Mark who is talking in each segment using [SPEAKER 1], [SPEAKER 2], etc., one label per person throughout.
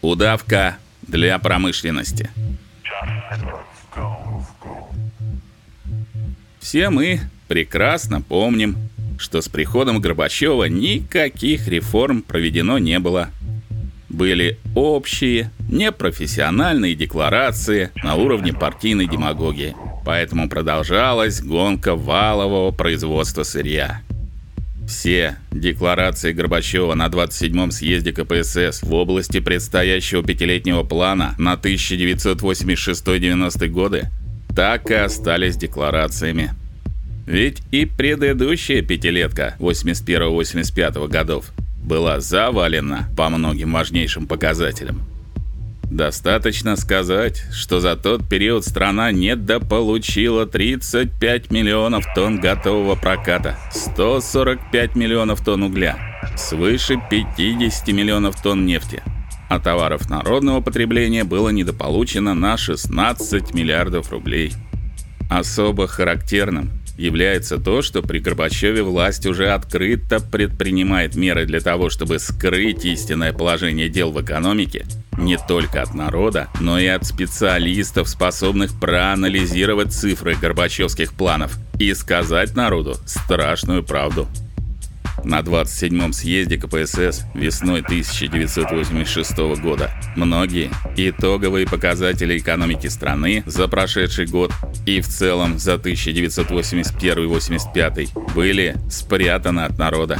[SPEAKER 1] Удавка для промышленности. Все мы прекрасно помним, что с приходом Горбачева никаких реформ проведено не было. Были общие, непрофессиональные декларации на уровне партийной демагогии. Поэтому продолжалась гонка валового производства сырья. Все декларации Горбачева на 27-м съезде КПСС в области предстоящего пятилетнего плана на 1986-90 годы так и остались декларациями. Ведь и предыдущая пятилетка 81-85 годов была завалена по многим важнейшим показателям. Достаточно сказать, что за тот период страна недополучила 35 миллионов тонн готового проката, 145 миллионов тонн угля, свыше 50 миллионов тонн нефти. А товаров народного потребления было недополучено на 16 миллиардов рублей. Особо характерным является то, что при Горбачеве власть уже открыто предпринимает меры для того, чтобы скрыть истинное положение дел в экономике не только от народа, но и от специалистов, способных проанализировать цифры горбачевских планов и сказать народу страшную правду. На 27-м съезде КПСС весной 1986 года многие итоговые показатели экономики страны за прошедший год и в целом за 1981-85 были спрятаны от народа.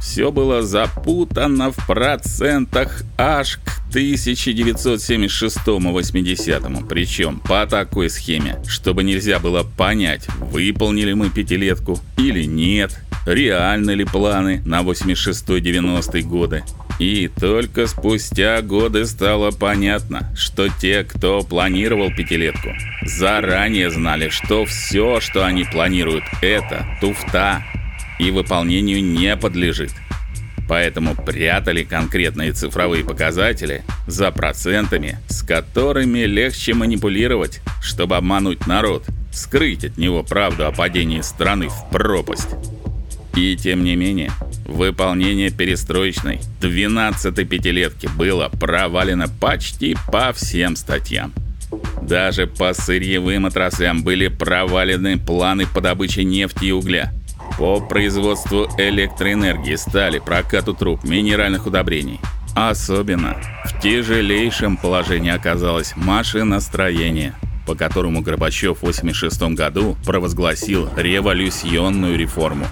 [SPEAKER 1] Все было запутано в процентах аж к 1976-80, причем по такой схеме, чтобы нельзя было понять, выполнили мы пятилетку или нет, реальны ли планы на 86-90 годы. И только спустя годы стало понятно, что те, кто планировал пятилетку, заранее знали, что все, что они планируют, это туфта и выполнению не подлежит. Поэтому прятали конкретные цифровые показатели за процентами, с которыми легче манипулировать, чтобы обмануть народ, скрыть от него правду о падении страны в пропасть. И тем не менее, выполнение перестроечной 12-й пятилетки было провалено почти по всем статьям. Даже по сырьевым отраслям были провалены планы по добыче нефти и угля, по производству электроэнергии, стали, прокату труб, минеральных удобрений. Особенно в тяжелейшем положении оказалось машиностроение, по которому Горбачев в 86 году провозгласил революционную реформу.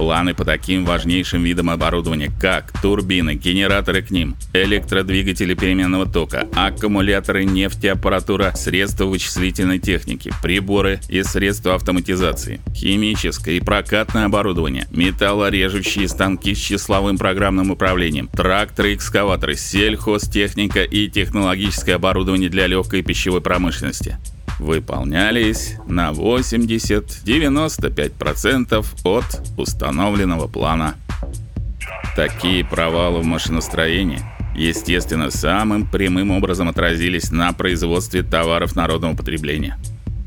[SPEAKER 1] Планы по таким важнейшим видам оборудования, как турбины, генераторы к ним, электродвигатели переменного тока, аккумуляторы, нефтеаппаратура, средства вычислительной техники, приборы и средства автоматизации, химическое и прокатное оборудование, металлорежущие станки с числовым программным управлением, тракторы, экскаваторы, сельхозтехника и технологическое оборудование для легкой пищевой промышленности выполнялись на 80-95% от установленного плана. Такие провалы в машиностроении, естественно, самым прямым образом отразились на производстве товаров народного потребления.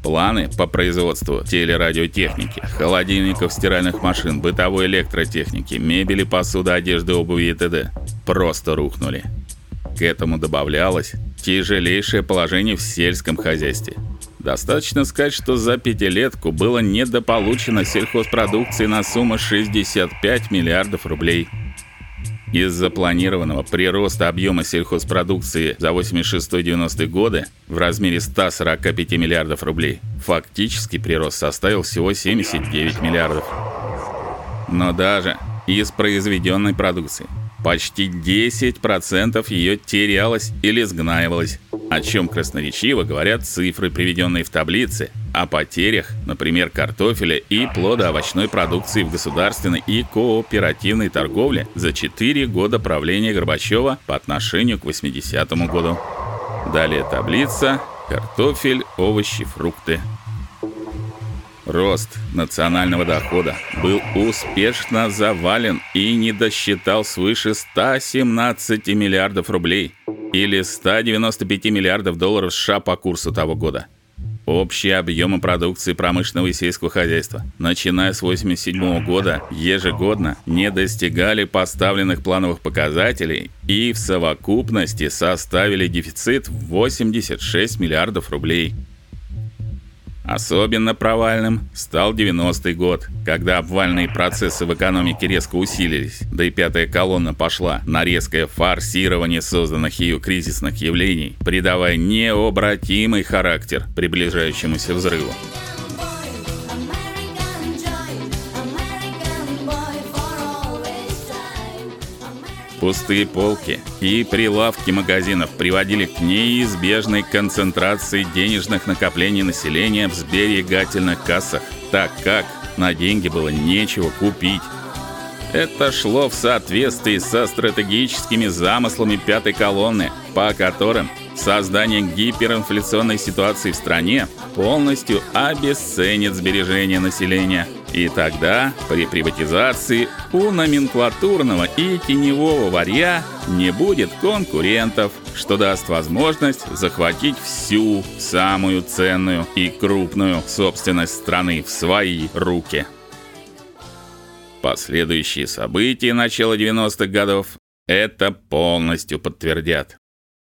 [SPEAKER 1] Планы по производству телерадиотехники, холодильников, стиральных машин, бытовой электротехники, мебели, посуды, одежды, обуви и т.д. просто рухнули. К этому добавлялось тяжелейшее положение в сельском хозяйстве. Достаточно сказать, что за пятилетку было недополучено сельхозпродукции на сумму 65 миллиардов рублей. Из-за планированного прироста объема сельхозпродукции за 86-90 годы в размере 145 миллиардов рублей, фактически прирост составил всего 79 миллиардов. Но даже из произведенной продукции почти 10% ее терялось или сгнаивалось о чем красноречиво говорят цифры, приведенные в таблице о потерях, например, картофеля и плодоовощной продукции в государственной и кооперативной торговле за 4 года правления Горбачева по отношению к 80 году. Далее таблица: картофель, овощи, фрукты. Рост национального дохода был успешно завален и не досчитал свыше 117 миллиардов рублей или 195 миллиардов долларов США по курсу того года. Общие объемы продукции промышленного и сельского хозяйства, начиная с 87 года, ежегодно не достигали поставленных плановых показателей и в совокупности составили дефицит в 86 миллиардов рублей. Особенно провальным стал 90-й год, когда обвальные процессы в экономике резко усилились, да и пятая колонна пошла на резкое форсирование созданных ею кризисных явлений, придавая необратимый характер приближающемуся взрыву. Пустые полки и прилавки магазинов приводили к неизбежной концентрации денежных накоплений населения в сберегательных кассах, так как на деньги было нечего купить. Это шло в соответствии со стратегическими замыслами пятой колонны, по которым создание гиперинфляционной ситуации в стране полностью обесценит сбережения населения. И тогда при приватизации у номенклатурного и теневого варья не будет конкурентов, что даст возможность захватить всю самую ценную и крупную собственность страны в свои руки. Последующие события начала 90-х годов это полностью подтвердят.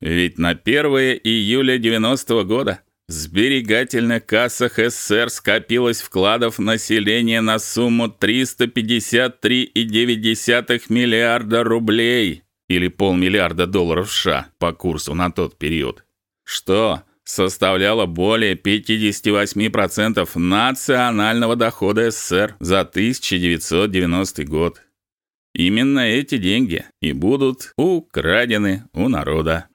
[SPEAKER 1] Ведь на 1 июля 90 -го года в сберегательных кассах СССР скопилось вкладов населения на сумму 353,9 миллиарда рублей или полмиллиарда долларов США по курсу на тот период, что составляло более 58% национального дохода СССР за 1990 год. Именно эти деньги и будут украдены у народа.